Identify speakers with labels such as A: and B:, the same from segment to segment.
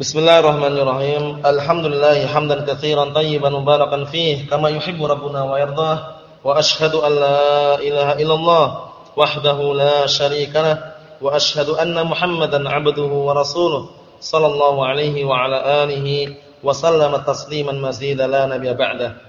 A: Bismillahirrahmanirrahim. Alhamdulillah hamdan katsiran tayyiban mubarakan fih kama yuhibbu rabbuna wa yardah. Wa asyhadu an la ilaha illallah wahdahu la syarika wa asyhadu anna Muhammadan 'abduhu wa rasuluh sallallahu alaihi wa ala alihi wa sallama tasliman mazida la nabiyya ba'da.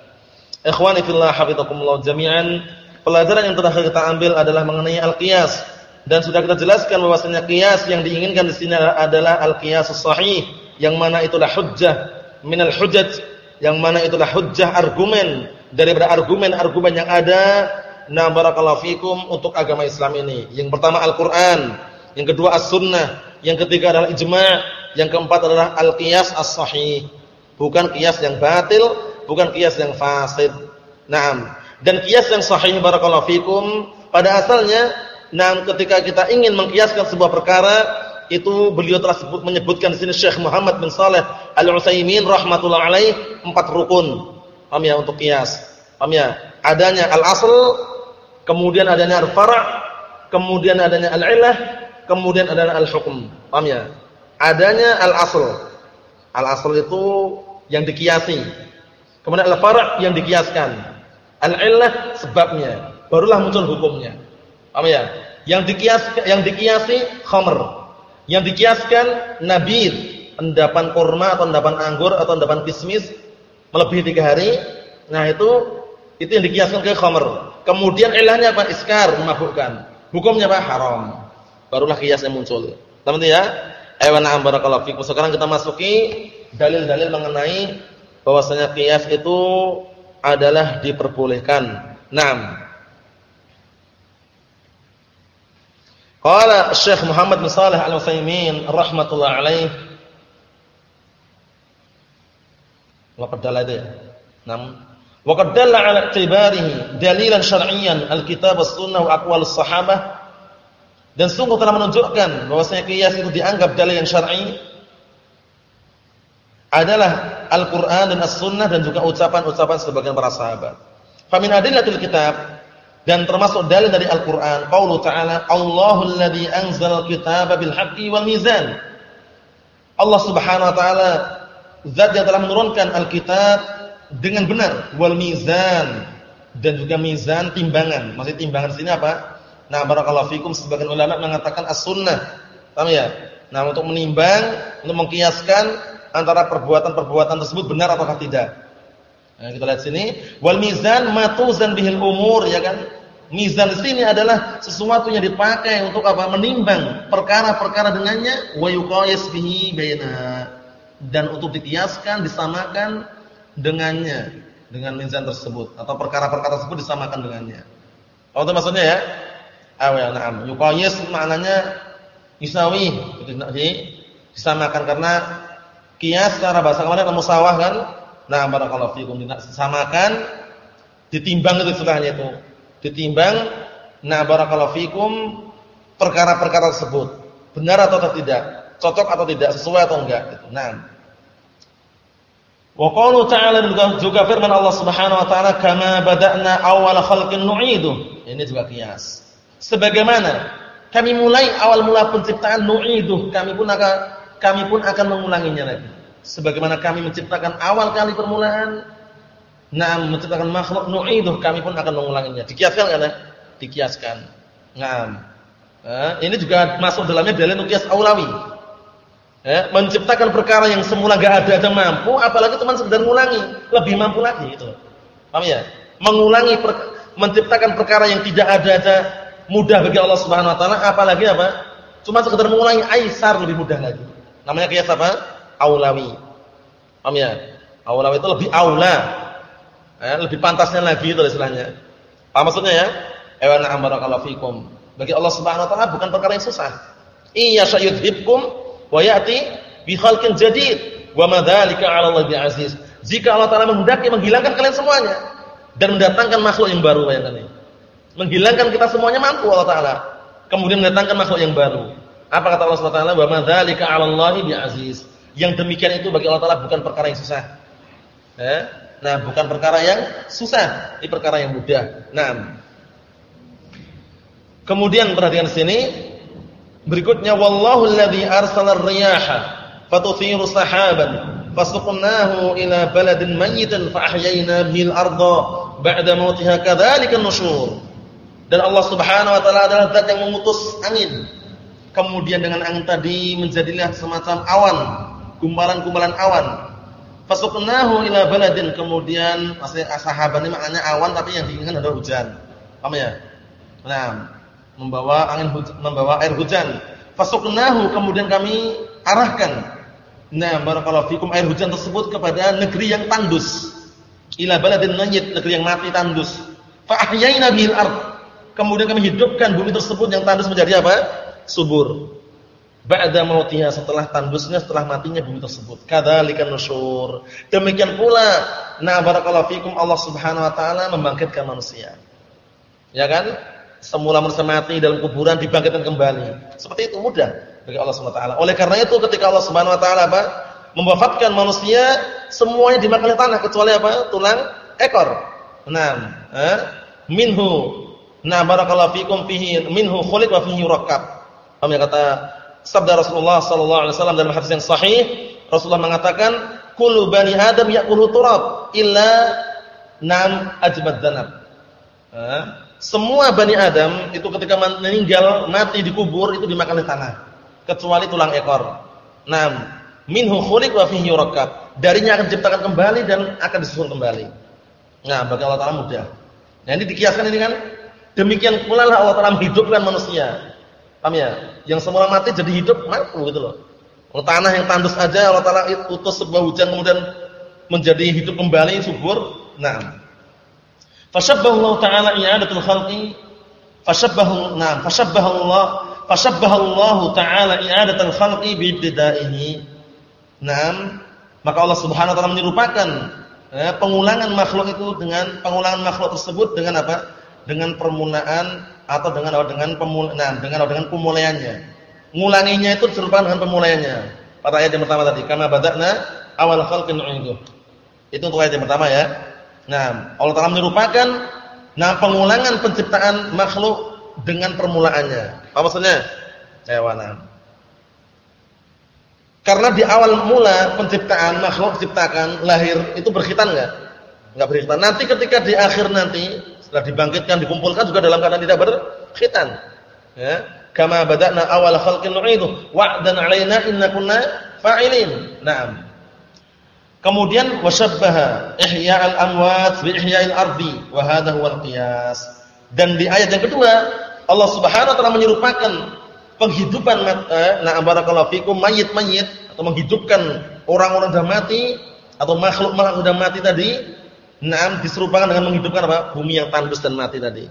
A: Ikhwani fillah hafizakumullah jami'an. Pelajaran yang terakhir kita ambil adalah mengenai al-qiyas dan sudah kita jelaskan bahwasanya qiyas yang diinginkan di sini adalah al-qiyasus sahih yang mana itulah hujjah minal hujjaj yang mana itulah hujjah argumen daripada argumen-argumen yang ada na barakallahu fikum untuk agama Islam ini. Yang pertama Al-Qur'an, yang kedua As-Sunnah, yang ketiga adalah ijma', yang keempat adalah al-qiyas as-sahih. Bukan qiyas yang batil, bukan qiyas yang fasid. Naam. Dan qiyas yang sahih barakallahu fikum pada asalnya nah ketika kita ingin mengkiaskan sebuah perkara itu beliau telah sebut menyebutkan di sini Syekh Muhammad bin Saleh Al-Utsaimin rahimatullah alaih empat rukun. Paham ya untuk kias. Paham ya? Adanya al-asl, kemudian adanya al-fara', kemudian adanya al-illah, kemudian adanya al-hukm. Paham ya? Adanya al-asl. Al-asl itu yang dikiasi. Kemudian al-fara' yang dikiaskan. Al-illah sebabnya, barulah muncul hukumnya. Paham ya? Yang dikias yang dikiasi khamr yang dikiaskan nabir, endapan kurma atau endapan anggur atau endapan kismis melebihi tiga hari. Nah itu itu yang dikiaskan ke khamr. Kemudian ilahnya apa? Iskar, memabukkan. Hukumnya apa? Haram. Barulah kiasnya muncul. Teman-teman ya? Na'am barakallahu fikum. Sekarang kita masuki dalil-dalil mengenai bahwasanya kias itu adalah diperbolehkan. Naam. Qala Syekh Muhammad bin Shalih Al-Utsaimin rahimatullah alaih wa qad dalla dia. Nam wa qad dalla ala i'tibarihi dalilan syar'iyyan al-kitab was-sunnah wa aqwalus sahabah dan sungguh telah menunjukkan bahwasanya qiyas itu dianggap dalil yang syar'i adalah Al-Qur'an dan As-Sunnah dan juga ucapan-ucapan sebagian para sahabat. Fa min adillatil kitab dan termasuk dalil dari Al-Qur'an qaulu ta'ala Allahul ladzi anzal kitaba bil haqqi wal mizan. Allah Subhanahu wa taala zat yang telah menurunkan Alkitab dengan benar wal mizan. Dan juga mizan timbangan. Maksud timbangan sini apa? Nah barakallahu fikum sebagian ulama mengatakan as-sunnah. Paham ya? Nah untuk menimbang untuk mengkiaskan antara perbuatan-perbuatan tersebut benar ataukah tidak Nah, kita lihat sini, wal mizan matuzan bihil umur ya kan? Mizan di sini adalah sesuatu yang dipakai untuk apa? Menimbang perkara-perkara dengannya wa yuqayis bihi baina dan untuk dikiaskan, disamakan dengannya dengan mizan tersebut atau perkara-perkara tersebut disamakan dengannya. Oh, itu maksudnya ya? Awal na'am. Yuqayis maknanya isawi, itu disamakan karena kias secara bahasa kemarin musawah kan? Nah, barakallahu fikum disamakan ditimbang itu istilahnya itu. Ditimbang nah barakallahu fikum perkara-perkara tersebut. Benar atau tidak? Cocok atau tidak? Sesuai atau enggak gitu. Nah. Wa qalu ta'ala juga firman Allah Subhanahu wa taala kama bada'na awal khalqin nu'idu. Ini juga kias. Sebagaimana kami mulai awal mula penciptaan nu'idu, kami pun akan kami pun akan mengulanginya lagi sebagaimana kami menciptakan awal kali permulaan nah menciptakan makhluk nu'iduh kami pun akan mengulanginya. Dikiaskan kan ya dikiaskan. Nah ini juga masuk dalamnya dalil nukias aulawi. Eh, menciptakan perkara yang semula gak ada aja mampu apalagi teman sekedar mengulangi lebih mampu lagi itu paham ya? Mengulangi per, menciptakan perkara yang tidak ada aja mudah bagi Allah Subhanahu wa taala apalagi apa? Cuma sekedar mengulangi aisar lebih mudah lagi. Namanya kias apa aulawi. Paham ya? Aulawi itu lebih aula. Eh, lebih pantasnya lagi itu istilahnya. Apa maksudnya ya? Ewana barakallahu fikum. Bagi Allah Subhanahu wa taala bukan perkara yang susah. Iya sayudhibkum wa ya'ti bi khalqin jadid wa ma dzalika 'ala Allah bi'aziz. Jika Allah taala menghendaki menghilangkan kalian semuanya dan mendatangkan makhluk yang baru bayangkan ini. Menghilangkan kita semuanya mampu Allah taala. Kemudian mendatangkan makhluk yang baru. Apa kata Allah Subhanahu wa taala? Wa ma dzalika 'ala Allah bi'aziz. Yang demikian itu bagi Allah Taala bukan perkara yang susah. Eh? Nah, bukan perkara yang susah, ini perkara yang mudah. Nah, kemudian perhatikan sini, berikutnya wallahu alladhi arsala riyaha fatuthiru sahaban fasuqnahu ila baladin mayyitin fa ahyayna bihil arda ba'da mautiha kadzalika nusyur dan Allah Subhanahu wa taala adalah zat yang mengutus angin kemudian dengan angin tadi menjadilah semacam awan gumpalan-gumpalan awan fasuqnahu ila baladin kemudian maksudnya sahabat ini maknanya awan tapi yang diinginkan adalah hujan paham ya nah membawa angin hujan, membawa air hujan fasuqnahu kemudian kami arahkan Nah, barakallahu fikum air hujan tersebut kepada negeri yang tandus. Ila baladin mayyit, negeri yang mati tandus. Fa ahyayna bil ard. Kemudian kami hidupkan bumi tersebut yang tandus menjadi apa? Subur. Ba'da mautiha setelah tandusnya, setelah matinya bumi tersebut. Kadzalikan nusyur. Demikian pula, nah barakallahu fikum Allah Subhanahu wa taala membangkitkan manusia. Ya kan? Semula manusia mati dalam kuburan dibangkitkan kembali. Seperti itu mudah bagi Allah Subhanahu wa taala. Oleh karena itu ketika Allah Subhanahu wa taala apa? Mewafatkan manusia, semuanya dimakan oleh tanah kecuali apa? Tulang ekor. Nah, eh? minhu Nah, barakallahu fikum fihi minhu khuliq wa fihi yurakkab. Kami ya kata sabda Rasulullah sallallahu alaihi wasallam dalam hadis yang sahih, Rasulullah mengatakan, "Kullu bani Adam ya'kulu turab illa nam ajbad dzanab." Eh? Semua bani Adam itu ketika meninggal mati dikubur itu dimakan oleh tanah kecuali tulang ekor. Naam, minhu khuliq wa fihi yurakkab. Darinya akan diciptakan kembali dan akan disusun kembali. Nah, bagi Allah Taala mudah. Nah, ini dikiaskan ini kan demikian pula lah Allah Taala menghidupkan manusia. Paham ya? Yang semula mati jadi hidup mampu gitu loh. Kalau tanah yang tandus aja Allah Taala utus sebuah hujan kemudian menjadi hidup kembali subur. Fashabbahu Allah Taala i'adatul khalqi fashabbahu nah fashabbahu Allah fashabbahallahu taala i'adatul khalqi biibtidaihi. Naam, maka Allah Subhanahu wa taala menyerupakan eh, pengulangan makhluk itu dengan pengulangan makhluk tersebut dengan apa? Dengan permulaan atau dengan dengan pemula, nah, dengan dengan pemulaiannya. Ngulanginya itu diserupakan dengan pemulaiannya. Pada ayat yang pertama tadi, kama bada'na awal khalqin nu'idu. Itu untuk ayat yang pertama ya. Nah, Allah Taala menyerupakan nah pengulangan penciptaan makhluk dengan permulaannya. Apa maksudnya? Hewanan. Karena di awal mula penciptaan makhluk ciptakan lahir itu berkhitan enggak? Enggak berkhitan. Nanti ketika di akhir nanti setelah dibangkitkan dikumpulkan juga dalam keadaan tidak berkhitan. Ya. Kama bada'na awal khalqin nu'idu wa'dan 'alaina inna kunna fa'ilin. Naam. Kemudian washabbaha ihya'al amwat bi ihya'il ardi wa hadha huwal qiyas. Dan di ayat yang kedua, Allah Subhanahu wa taala menyerupakan penghidupan eh, nah barakallahu fikum mayit-mayit atau menghidupkan orang-orang sudah mati atau makhluk-makhluk sudah mati tadi, nah diserupakan dengan menghidupkan apa? bumi yang tandus dan mati tadi.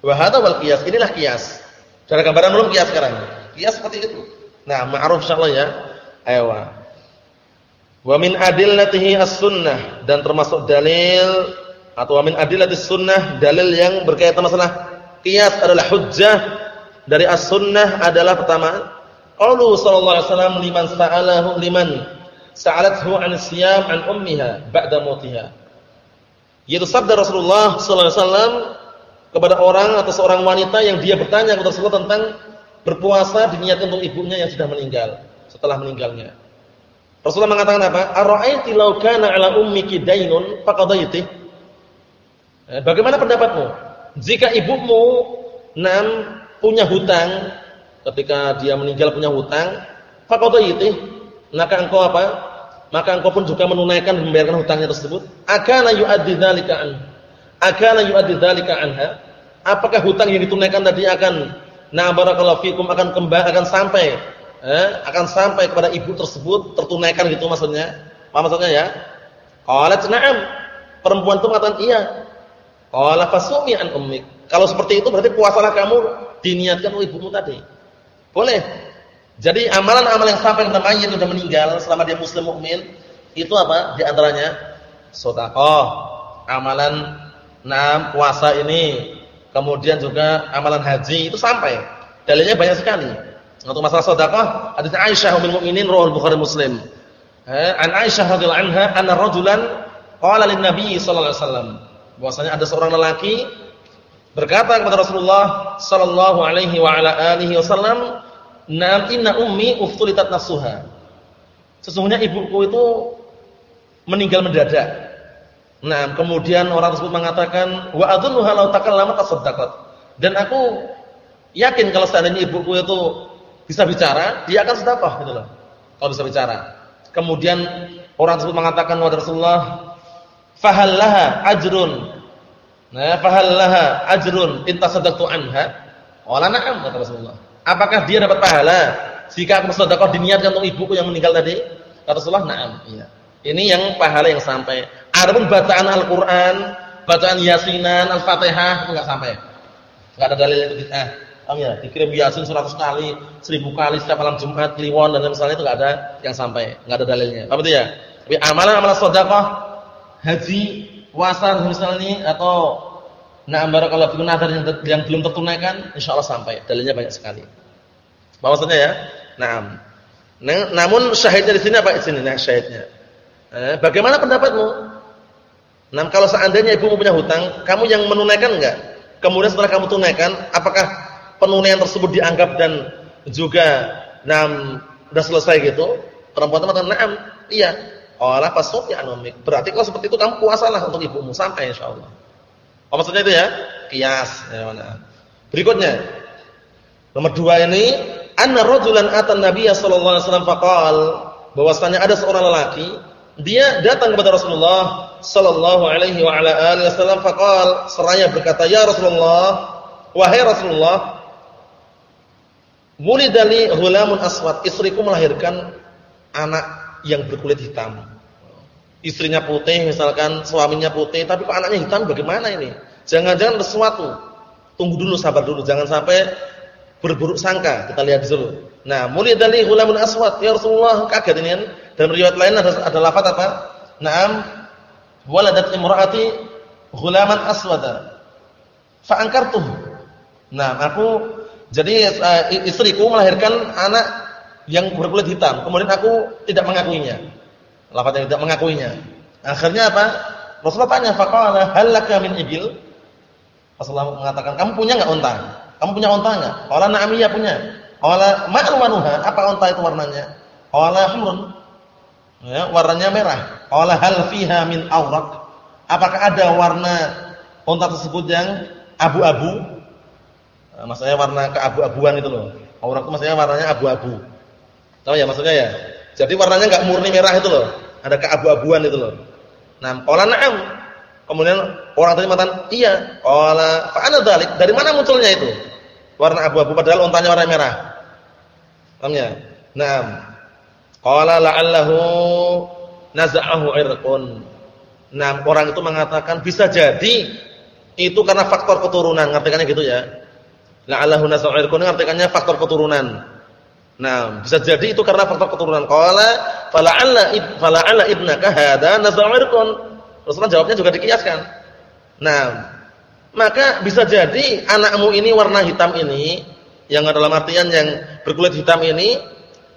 A: Wa hadza wal qiyas, inilah qiyas. Cara gambaran belum qiyas sekarang. Qiyas seperti itu. Nah, ma'ruf insyaallah ya. Ayo. Wa min adillatihi as-sunnah dan termasuk dalil atau min adillatis sunnah dalil yang berkaitan masalah qiyas adalah hujjah dari as-sunnah adalah pertama qaulu sallallahu alaihi wasallam liman sa'alahu liman sa'alathu an siyam an ummiha ba'da mautiha yaitu sabda Rasulullah sallallahu alaihi wasallam kepada orang atau seorang wanita yang dia bertanya kepada Rasulullah tentang berpuasa diniatkan untuk ibunya yang sudah meninggal setelah meninggalnya Rasulullah mengatakan apa? Ara'aiti law kana 'ala ummiki dainun faqadaiti Eh, bagaimana pendapatmu? Jika ibumu nam punya hutang, ketika dia meninggal punya hutang, faqadaiti, maka engkau apa? Maka engkau pun juga menunaikan membayarkan hutangnya tersebut. Akana yu'addi dzalika an. Akana yu'addi dzalika anha? Apakah hutang yang ditunaikan tadi akan na barakallahu fikum akan kembali akan sampai eh, akan sampai kepada ibu tersebut tertunaikan gitu maksudnya? Apa maksudnya ya? Qalat na'am. Perempuan itu mengatakan iya. Qala fasumi an ummik. Kalau seperti itu berarti puasalah kamu diniatkan oleh ibumu tadi. Boleh. Jadi amalan-amalan yang sampai kepada mayit sudah meninggal selama dia muslim mukmin itu apa? Di antaranya sedekah, amalan enam puasa ini, kemudian juga amalan haji itu sampai. Dalilnya banyak sekali. Untuk masalah sedekah, hadis Aisyah ummul mukminin riwayat Bukhari Muslim. Eh, an Aisyah radhiyallahu anha anna rajulan qala lin Nabi sallallahu alaihi wasallam bahwasanya ada seorang lelaki berkata kepada Rasulullah sallallahu alaihi wa ala alihi wasallam, "Na'am inna ummi uftulitat nafsuha." Sesungguhnya ibuku itu meninggal mendadak. Nah, kemudian orang tersebut mengatakan, "Wa adhunnuha law takallama tasaddaqat." Dan aku yakin kalau seandainya ibuku itu bisa bicara, dia akan sedekah gitu loh. Kalau bisa bicara. Kemudian orang tersebut mengatakan, "Wahai Rasulullah, fahallaha ajrun." Nah, fahallaha ajrun in tasaddaqtu anha? Wala na'am kata Rasulullah. Apakah dia dapat pahala jika aku bersedekah diniatkan untuk ibuku yang meninggal tadi? Kata Rasulullah, "Na'am." Iya. Ini yang pahala yang sampai. Adapun bacaan Al-Qur'an, bacaan Yasinan, Al-Fatihah enggak sampai. Enggak ada dalil itu bid'ah. Paham ya? Dikirim Yasin 100 kali, 1000 kali setiap malam Jumat, Kliwon dan misalnya itu enggak ada yang sampai, enggak ada dalilnya. Paham itu ya? Tapi amalan-amalan sedekah, haji, puasa misalnya atau na'am barakallahu fikum nadar yang, yang belum tertunaikan, insyaallah sampai. Dalilnya banyak sekali. Bahwasanya ya. Nah, namun syahidnya di sini apa di sini? Nah, syahidnya. Eh, bagaimana pendapatmu? Nah, kalau seandainya ibumu punya hutang, kamu yang menunaikan enggak? Kemudian setelah kamu tunaikan, apakah penunaian tersebut dianggap dan juga nam sudah selesai gitu? Perempuan mengatakan, "Na'am." Iya. Olah pasut ya anomik. Berarti kalau seperti itu kamu puasalah untuk ibumu sampai insyaallah. Apa maksudnya itu ya? Kias. Ya? Berikutnya. Nomor dua ini anna rajulan atan nabiyya sallallahu alaihi wasallam faqal bahwasanya ada seorang lelaki dia datang kepada Rasulullah sallallahu alaihi wa ala alihi wasallam faqal seraya berkata ya Rasulullah wahai Rasulullah mulidali hulamun aswad istriku melahirkan anak yang berkulit hitam istrinya putih misalkan suaminya putih tapi kok anaknya hitam bagaimana ini jangan-jangan sesuatu tunggu dulu sabar dulu jangan sampai berburuk sangka. Kita lihat dulu. Nah, mulai dari hulamun aswad. Ya Rasulullah, kaget ini kan. Dalam riwayat lain ada ada lafaz apa? Naam waladat imraati hulaman aswada. Fa ankartuh. Nah, aku jadi uh, istriku melahirkan anak yang berkulit hitam. Kemudian aku tidak mengakuinya. Lafaz yang tidak mengakuinya. Akhirnya apa? Rasulullah tanya, faqala hal laka min ibil? Rasulullah mengatakan, "Kamu punya enggak unta?" Kamu punya unta enggak? Qala na'am iya punya. Qala ma'alwanuha? Apa unta itu warnanya? Qala humrun. Ya, warnanya merah. Qala hal fiha min awraq? Apakah ada warna unta tersebut yang abu-abu? Maksudnya warna keabu-abuan itu loh. Awraq itu maksudnya warnanya abu-abu. Tahu ya maksudnya ya? Jadi warnanya enggak murni merah itu loh. Ada keabu-abuan itu loh. Nah, qala na'am. Kemudian orang tadi mengatakan, "Iya." Qala fa ana Dari mana munculnya itu? warna abu-abu padahal untanya warna merah. Paham ya? Naam. Qala la'allahu naza'ahu irqun. Nah, orang itu mengatakan bisa jadi itu karena faktor keturunan, ngartikannya gitu ya. La'allahu naza'ahu irqun ngartikannya faktor keturunan. Nah, bisa jadi itu karena faktor keturunan. Qala fala'alla fala'alla ibnaka hadza naza'ahu irqun. Rasulullah jawabnya juga dikiaskan. Nah, maka bisa jadi anakmu ini warna hitam ini yang dalam artian yang berkulit hitam ini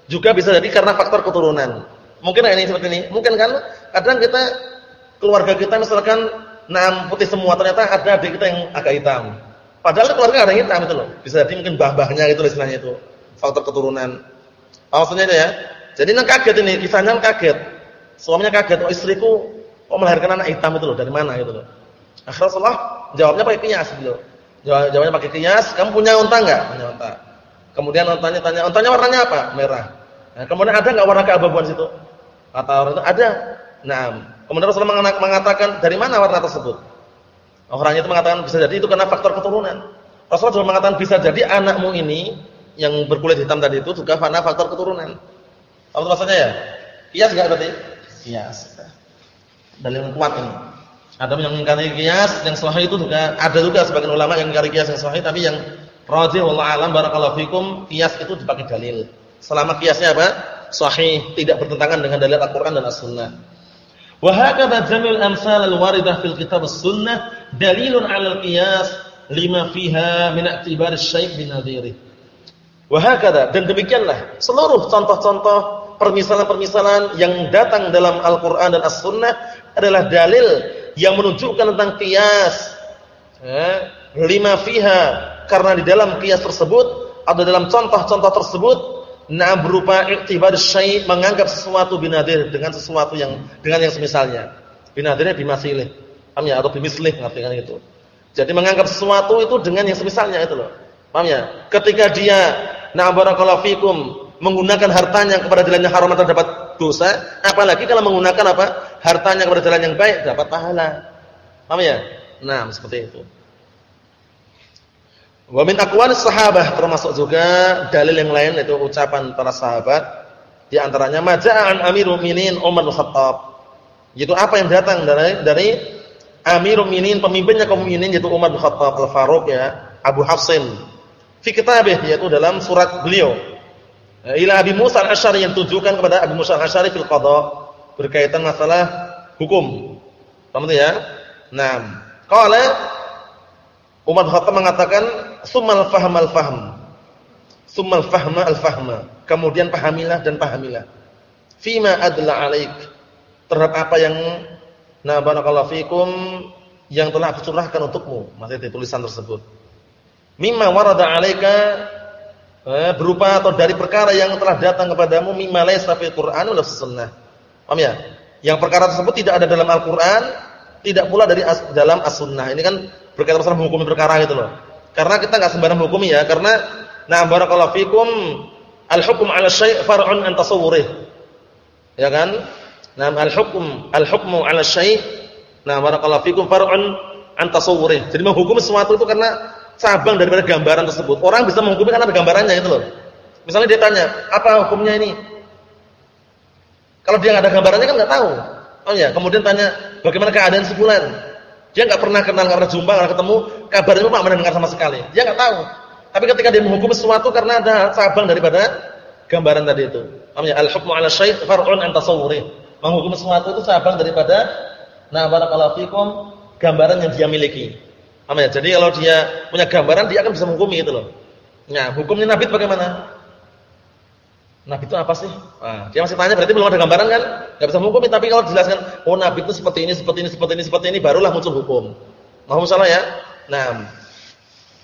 A: juga bisa jadi karena faktor keturunan. Mungkin ini seperti ini. Mungkin kan kadang kita keluarga kita misalkan nam putih semua ternyata ada adik kita yang agak hitam. Padahal keluarga ada yang hitam itu loh. Bisa jadi mungkin bah-bahnya gitu istilahnya itu. Faktor keturunan. Maksudnya itu ya. Jadi nang kaget ini, kisahnya kaget. Suaminya kaget, oh istriku kok melahirkan anak hitam itu loh, dari mana gitu loh. Akhirnya Rasulullah jawabnya pakai kias beliau. Jawab, jawabnya pakai kias, kamu punya unta enggak? Punya unta. Kemudian untanya tanya, untanya warnanya apa? Merah. Nah, kemudian ada enggak warna keabu-abuan situ? Kata orang itu, ada. Nah, kemudian Rasulullah mengatakan dari mana warna tersebut? Orangnya itu mengatakan bisa jadi itu karena faktor keturunan. Rasulullah juga mengatakan bisa jadi anakmu ini yang berkulit hitam tadi itu juga karena faktor keturunan. Apa maksudnya ya? Kias enggak berarti? Kias. Dalil kuat ini. Ada yang mengingkari kias yang sahih itu juga ada juga sebagian ulama yang mengingkari kias yang sahih tapi yang rajih wallahu alam barakallahu fikum kias itu dipakai dalil. Selama kiasnya apa? Sahih, tidak bertentangan dengan dalil Al-Qur'an dan As-Sunnah. Wa hakadha jamil amsal al-waridah fil kitab as-sunnah dalilun 'ala al-qiyas lima fiha min i'tibar asy-syai' bin nadhiri. Wa hakadha dan demikianlah seluruh contoh-contoh permisalan-permisalan yang datang dalam Al-Qur'an dan As-Sunnah adalah dalil yang menunjukkan tentang kias. Eh, lima fiha karena di dalam kias tersebut atau dalam contoh-contoh tersebut nah berupa i'tibar syai' menganggap sesuatu binadir dengan sesuatu yang dengan yang semisalnya. Binadirnya bimasilih. Paham ya? Atau bimislih artinya itu. Jadi menganggap sesuatu itu dengan yang semisalnya itu loh. Paham ya? Ketika dia na barakallahu fikum menggunakan hartanya kepada jalan yang haram atau dapat dosa, apalagi kalau menggunakan apa? hartanya kepada jalan yang baik dapat pahala. Paham ya? Nah, seperti itu. Wa min aqwalis sahabah termasuk juga dalil yang lain yaitu ucapan para sahabat di antaranya maja'an Amirul Mukminin Umar bin Khattab. Yaitu apa yang datang dari dari Amirul Mukminin pemimpinnya kaum mukminin yaitu Umar bin Khattab Al-Faruq ya, Abu Hafsin. Fi kitabih yaitu dalam surat beliau. Ila Abi Musa Al-Asy'ari yang tujukan kepada Abu Musa Al-Asy'ari fil qada berkaitan masalah hukum. Paham ya? Nah, qala Umar Khattab mengatakan summal fahmal fahm. Summal fahma al fahma. Kemudian pahamilah dan pahamilah. Fima adla alaik. Terhadap apa yang na barakallahu fikum yang telah aku curahkan untukmu. Di tulisan tersebut. Mimma warada alaika eh, berupa atau dari perkara yang telah datang kepadamu mimma laysa fil Qur'an wala sunnah. Paham ya? Yang perkara tersebut tidak ada dalam Al-Qur'an, tidak pula dari as, dalam As-Sunnah. Ini kan berkaitan masalah menghukumi perkara gitu loh. Karena kita enggak sembarang menghukumi ya, karena nah barakallahu fikum al-hukm 'ala syai' far'un an tasawwurih. Ya kan? Nah, al-hukm al-hukmu 'ala syai' nah barakallahu fikum far'un an tasawwurih. Jadi menghukum sesuatu itu karena cabang daripada gambaran tersebut. Orang bisa menghukumi karena ada gambarannya itu loh. Misalnya dia tanya, "Apa hukumnya ini?" Kalau dia nggak ada gambarannya kan nggak tahu. Oh ya, kemudian tanya, "Bagaimana keadaan sebulan?" Dia nggak pernah kenal, nggak pernah jumpa, nggak ketemu, kabarnya Pak mana dengar sama sekali. Dia nggak tahu. Tapi ketika dia menghukum sesuatu karena ada cabang daripada gambaran tadi itu. Namanya al-hukmu 'ala syai' far'un an. Menghukum sesuatu itu cabang daripada nah barakallahu fikum gambaran yang dia miliki. Namanya. Jadi kalau dia punya gambaran dia akan bisa menghukumi itu loh. Nah, hukumnya nabi bagaimana? Nabi itu apa sih? Nah, dia masih tanya berarti belum ada gambaran kan? Gak bisa menghukumi tapi kalau dijelaskan oh nabi itu seperti ini, seperti ini, seperti ini, seperti ini barulah muncul hukum. Mau salah ya? Nah,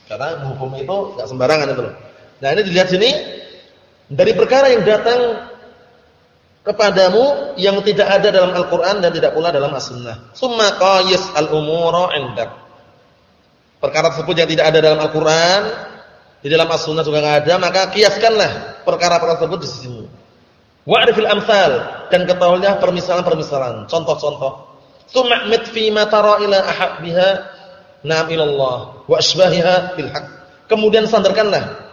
A: karena hukum itu gak sembarangan itu loh. Nah, ini dilihat sini dari perkara yang datang kepadamu yang tidak ada dalam Al-Qur'an dan tidak pula dalam As-Sunnah. Summa qais al-umura 'indak. Perkara tersebut yang tidak ada dalam Al-Qur'an di dalam as-sunnah juga enggak ada, maka kiaskanlah perkara-perkara tersebut di sisimu. Wa'rifil amsal dan ketahuilah permisalan-permisalan, contoh-contoh. Tsum'mit fi ma tara ila ahabbiha na'am ilallah wa asbahiha bil. Kemudian sandarkanlah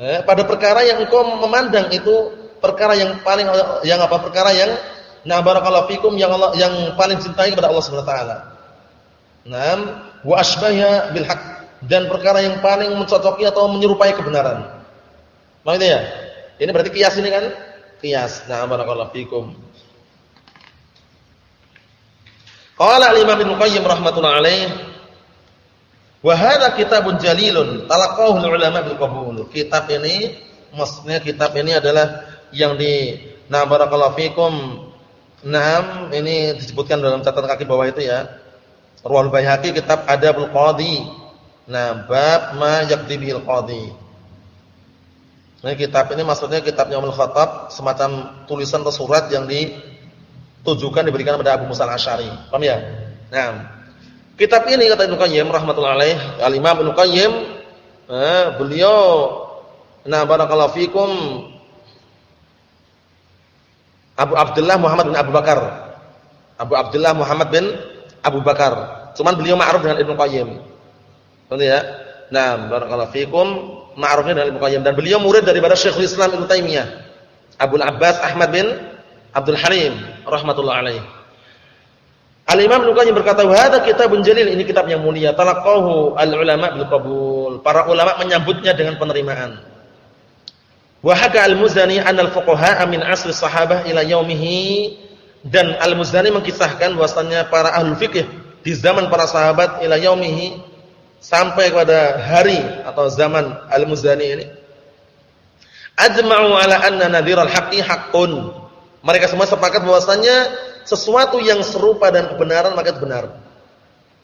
A: eh, pada perkara yang engkau memandang itu perkara yang paling yang apa perkara yang na barakallahu fikum yang Allah yang paling cintai kepada Allah Subhanahu wa taala. Naam wa asbahiha bil haqq dan perkara yang paling mencocoki atau menyerupai kebenaran. Maksudnya ya? Ini berarti kias ini kan? Kias. Nah, barakallahu fikum. Qala al-Imam Ibnu Qayyim rahimatullah alaih wa hadha kitabun jalilun talaqahu ulama bil qabul. Kitab ini maksudnya kitab ini adalah yang di Nah barakallahu fikum. Naam ini disebutkan dalam catatan kaki bawah itu ya. Ruwal Baihaqi kitab Adabul Qadi Nah, bab ma yaqdi qadhi. Nah, kitab ini maksudnya kitabnya Umar Khattab, semacam tulisan atau surat yang ditujukan diberikan kepada Abu Musa Al-Asy'ari. Paham ya? Nah, kitab ini kata Ibnu Qayyim rahimatullah alaih, Al-Imam Ibnu Qayyim, eh, beliau nah barakallahu fikum Abu Abdullah Muhammad bin Abu Bakar. Abu Abdullah Muhammad bin Abu Bakar. Cuman beliau ma'ruf dengan Ibnu Qayyim. Betul ya? Nah, barakallahu fikum, ma'rufnya dari Ibnu dan beliau murid daripada Syekhul Islam Ibnu Taimiyah. Abdul Abbas Ahmad bin Abdul Halim rahimatullah alaih. Al-Imam Ibnu Qayyim berkata, "Hadza kitabun jalil." Ini kitab yang mulia. Talaqahu al-ulama bil qabul. Para ulama menyambutnya dengan penerimaan. Wa haka al-Muzani an al-fuqaha min asri sahabah ila yaumihi dan al-Muzani mengkisahkan bahwasannya para ahli fikih di zaman para sahabat ila yaumihi sampai kepada hari atau zaman Al-Muzani ini ajma'u ala anna nadhiral haqqi haqqun. Mereka semua sepakat bahwasanya sesuatu yang serupa dan kebenaran maka itu benar.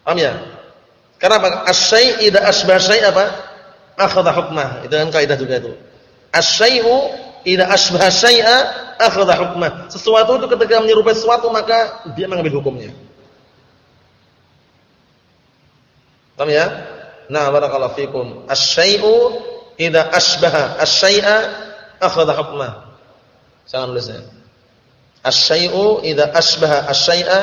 A: Paham ya? Karena apa? Asy-syai' idza asbah syai' apa? Akhadha hukmah. Itu kan kaidah juga itu. Asy-syai'u idza asbaha syai'a akhadha hukmah. Sesuatu itu ketika menyerupai sesuatu maka dia mengambil hukumnya. Paham ya? Nah, barakallahu fikum. Asy-syai'u idza asbaha asy-syai'a akhadha hukmah. Jangan tulisnya. Asy-syai'u idza asbaha asy-syai'a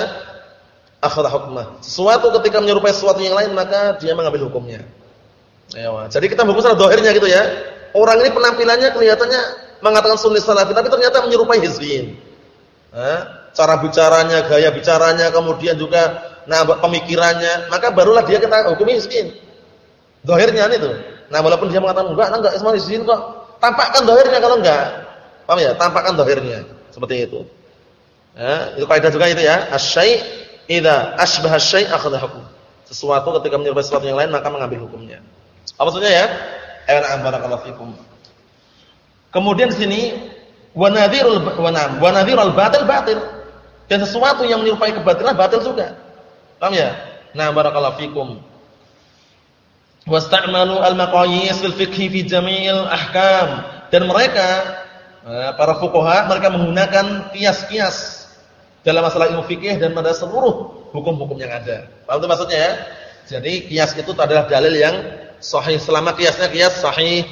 A: akhadha hukmah. Sesuatu ketika menyerupai sesuatu yang lain maka dia mengambil hukumnya. Ayo, jadi kita fokus pada dohirnya gitu ya. Orang ini penampilannya kelihatannya mengatakan sunni salafi tapi ternyata menyerupai hizbiyin. cara bicaranya, gaya bicaranya, kemudian juga nah pemikirannya, maka barulah dia kita hukumi hizbiyin. Dohirnya itu. Nah, walaupun dia mengatakan enggak, enggak semua hizbiyin kok. Tampakkan dohirnya kalau enggak. Paham ya? Tampakkan dohirnya. Seperti itu. Ya, itu kaidah juga itu ya. Asy-syai' idza asbaha asy-syai'. Sesuatu ketika menyerupai sesuatu yang lain maka mengambil hukumnya. Apa maksudnya ya? Ayyana barakallahu fikum. Kemudian di sini wa nadhirul wa nam wa nadhirul batil batil. Dan sesuatu yang menyerupai kebatilan batil juga. Paham ya? Nah, barakallahu fikum. Wasta'malu al-maqayis fil fiqhi fi jami'il ahkam. Dan mereka eh, para fuqaha mereka menggunakan kias-kias dalam masalah ilmu fikih dan pada seluruh hukum-hukum yang ada. Paham itu maksudnya ya? Jadi kias itu adalah dalil yang sahih selama kiasnya kias sahih.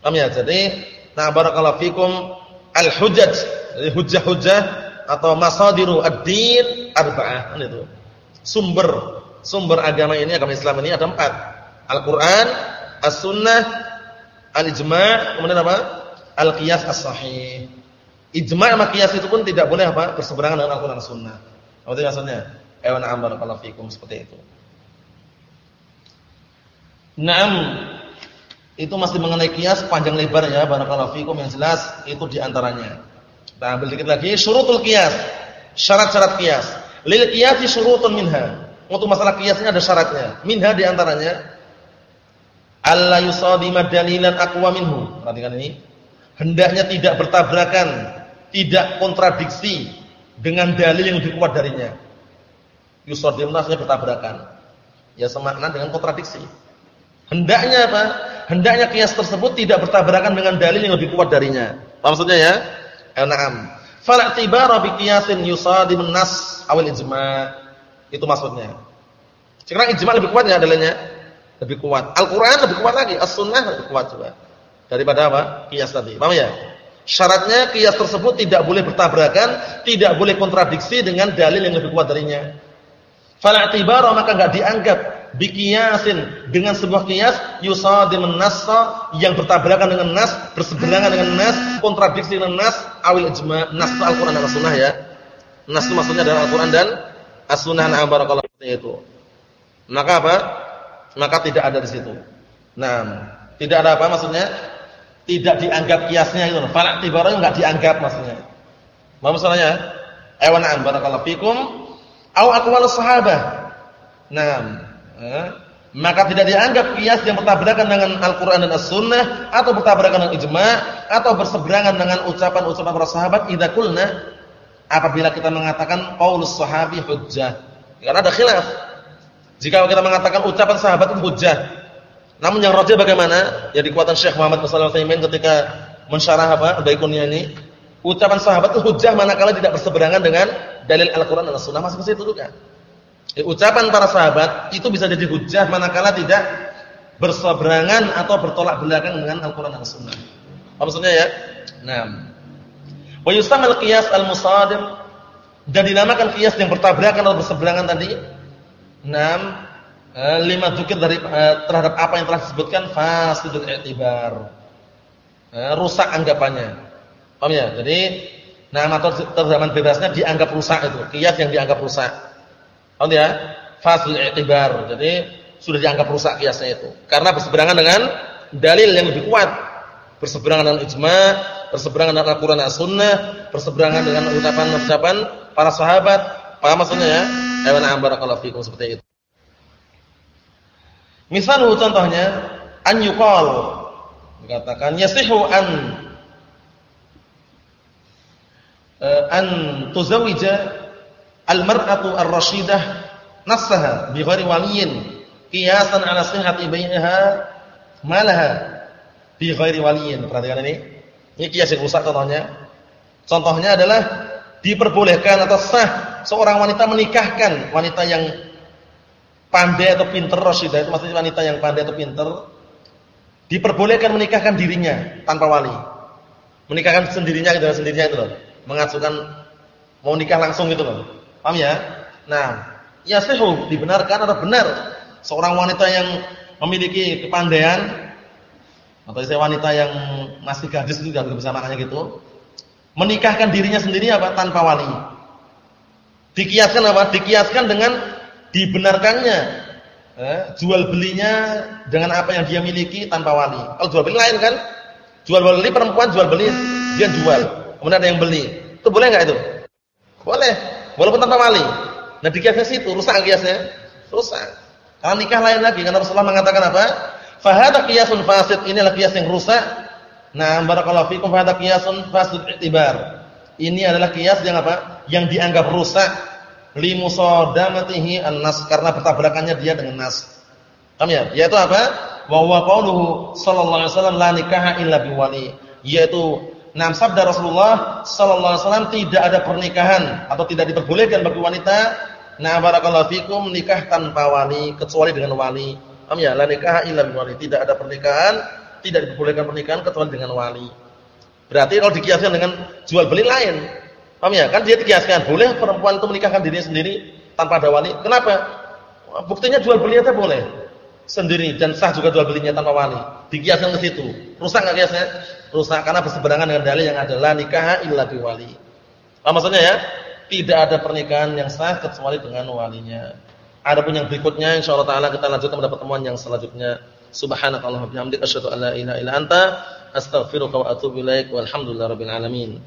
A: Paham ya? Jadi nah barakallahu fikum al-hujjaj. Jadi hujjah-hujjah atau masadiru ad-din arba'ah kan itu. Sumber sumber agama ini agama Islam ini ada empat. Al-Qur'an, As-Sunnah, Al-Ijma', kemudian apa? Al-Qiyas as-Sahih. Ijma' sama qiyas itu pun tidak boleh apa? berseberangan dengan Al-Qur'an dan Sunnah. Apa itu maksudnya? Ewan ambar kalau fikum seperti itu. Naam. Itu masih mengenai kias panjang lebar ya, barakallahu fikum yang jelas itu di antaranya. Kita ambil dikit lagi syurutul kias. Syarat-syarat kias. Lil qiyasi syurutun minha. Untuk masalah kias ini ada syaratnya. Minha di antaranya alla yusadima dalilan aqwa minhu. Perhatikan ini. Hendaknya tidak bertabrakan, tidak kontradiksi dengan dalil yang lebih kuat darinya. Yusadim maksudnya bertabrakan. Ya semakna dengan kontradiksi. Hendaknya apa? Hendaknya kias tersebut tidak bertabrakan dengan dalil yang lebih kuat darinya. Maksudnya ya? Al-na'am. Fala tibara bi qiyasin yusadimun nas awal ijma'. Itu maksudnya. Sekarang ijma' lebih kuat ya dalilnya? Lebih kuat. Al-Qur'an lebih kuat lagi, As-Sunnah lebih kuat juga. Daripada apa? Kias tadi. Paham ya? Syaratnya kias tersebut tidak boleh bertabrakan, tidak boleh kontradiksi dengan dalil yang lebih kuat darinya. Fala tibara maka enggak dianggap biqiyasin dengan sebuah qiyas yusadimun nassa yang bertabrakan dengan nas, berseberangan dengan nas, kontradiksi dengan nas, awil ijma, nas Al-Qur'an dan As-Sunnah ya. Nas itu maksudnya adalah Al-Qur'an dan As-Sunnah na barakallahu itu. Maka apa? Maka tidak ada di situ. Nah, tidak ada apa maksudnya? Tidak dianggap kiasnya itu. Fala tibaranya enggak dianggap maksudnya. Maksudnya? Awan barakallahu fikum au aqwalus sahabah. Nah? Maka tidak dianggap kias yang bertabrakan dengan Al-Qur'an dan As-Sunnah atau bertabrakan dengan ijma' atau berseberangan dengan ucapan-ucapan para sahabat idza qulna apabila kita mengatakan qaulus sahabi hujjah. Karena ada khilaf. Jika kita mengatakan ucapan sahabat itu hujjah. Namun yang rajih bagaimana? Yang dikuatkan Syekh Muhammad bin Shalih ketika mensyarah apa? Baikunnya ini, ucapan sahabat itu hujjah manakala tidak berseberangan dengan dalil Al-Qur'an dan As-Sunnah masih ke situ juga. Ya, ucapan para sahabat itu bisa jadi hujah manakala tidak berseberangan atau bertolak belakang dengan Al-Qur'an dan Sunnah. Apa maksudnya ya? Nah. Wa yustamal qiyas al-musadim dan dinamakan qiyas yang bertabrakan atau berseberangan tadi. Enam eh, lima dzikir dari eh, terhadap apa yang telah disebutkan fasidul i'tibar. Eh, rusak anggapannya. Paham ya? Jadi nama atau terjemahan bebasnya dianggap rusak itu, qiyas yang dianggap rusak. Paham ya? Fasil i'tibar. Jadi sudah dianggap rusak kiasnya itu. Karena berseberangan dengan dalil yang lebih kuat. Berseberangan dengan ijma', berseberangan dengan Al-Qur'an dan Sunnah, berseberangan dengan ucapan-ucapan para sahabat. Paham maksudnya ya? Ayo na'am barakallahu fikum seperti itu. Misalnya contohnya an yuqal dikatakan yasihu an uh, an tuzawija al-mar'atu ar-rasyidah nafsaha bi ghairi waliyin qiyasan ala sihhati bai'iha malaha bi ghairi waliyin. Perhatikan ini. Ini kias yang rusak contohnya. Contohnya adalah diperbolehkan atau sah seorang wanita menikahkan wanita yang pandai atau pinter Rasidah itu maksudnya wanita yang pandai atau pinter diperbolehkan menikahkan dirinya tanpa wali. Menikahkan sendirinya gitu sendirinya itu loh. Mengajukan mau nikah langsung gitu loh. Paham ya? Nah, ya sehu dibenarkan atau benar seorang wanita yang memiliki kepandaian atau saya wanita yang masih gadis itu juga bisa makanya gitu menikahkan dirinya sendiri apa tanpa wali? Dikiaskan apa? Dikiaskan dengan dibenarkannya eh, jual belinya dengan apa yang dia miliki tanpa wali. Kalau jual beli lain kan? Jual beli perempuan jual beli dia jual. Kemudian ada yang beli. Itu boleh nggak itu? Boleh walaupun tanpa wali nah dikiaskan situ rusak kiasnya rusak kalau nikah lain lagi karena Rasulullah mengatakan apa Fahada qiyasun fasid, inilah qiyas yang rusak. Nah, barakallahu fikum fahada qiyasun fasid i'tibar. Ini adalah qiyas yang apa? Yang dianggap rusak limusadamatihi an-nas karena bertabrakannya dia dengan nas. Paham ya? Yaitu apa? Wa huwa qauluhu sallallahu alaihi wasallam la nikaha illa biwali. Yaitu Nah, sabda Rasulullah sallallahu alaihi wasallam tidak ada pernikahan atau tidak diperbolehkan bagi wanita nah barakallahu fikum nikah tanpa wali kecuali dengan wali. Paham ya? La nikaha illa wali. Tidak ada pernikahan, tidak diperbolehkan pernikahan kecuali dengan wali. Berarti kalau dikiaskan dengan jual beli lain. Paham ya? Kan dia dikiaskan, boleh perempuan itu menikahkan dirinya sendiri tanpa ada wali. Kenapa? Buktinya jual beli itu boleh. Sendiri dan sah juga jual belinya tanpa wali. Dikiaskan ke situ. Rusak enggak kiasnya? Rusak karena berseberangan dengan dalil yang ada la nikaha illa wali. Apa maksudnya ya? Tidak ada pernikahan yang sah kecuali dengan walinya. Adapun yang berikutnya insyaallah taala kita lanjutkan pada pertemuan yang selanjutnya. Subhanakallahumma bihamdika asyhadu an la ilaha illa anta astaghfiruka wa atubu ilaik. Walhamdulillahirabbil alamin.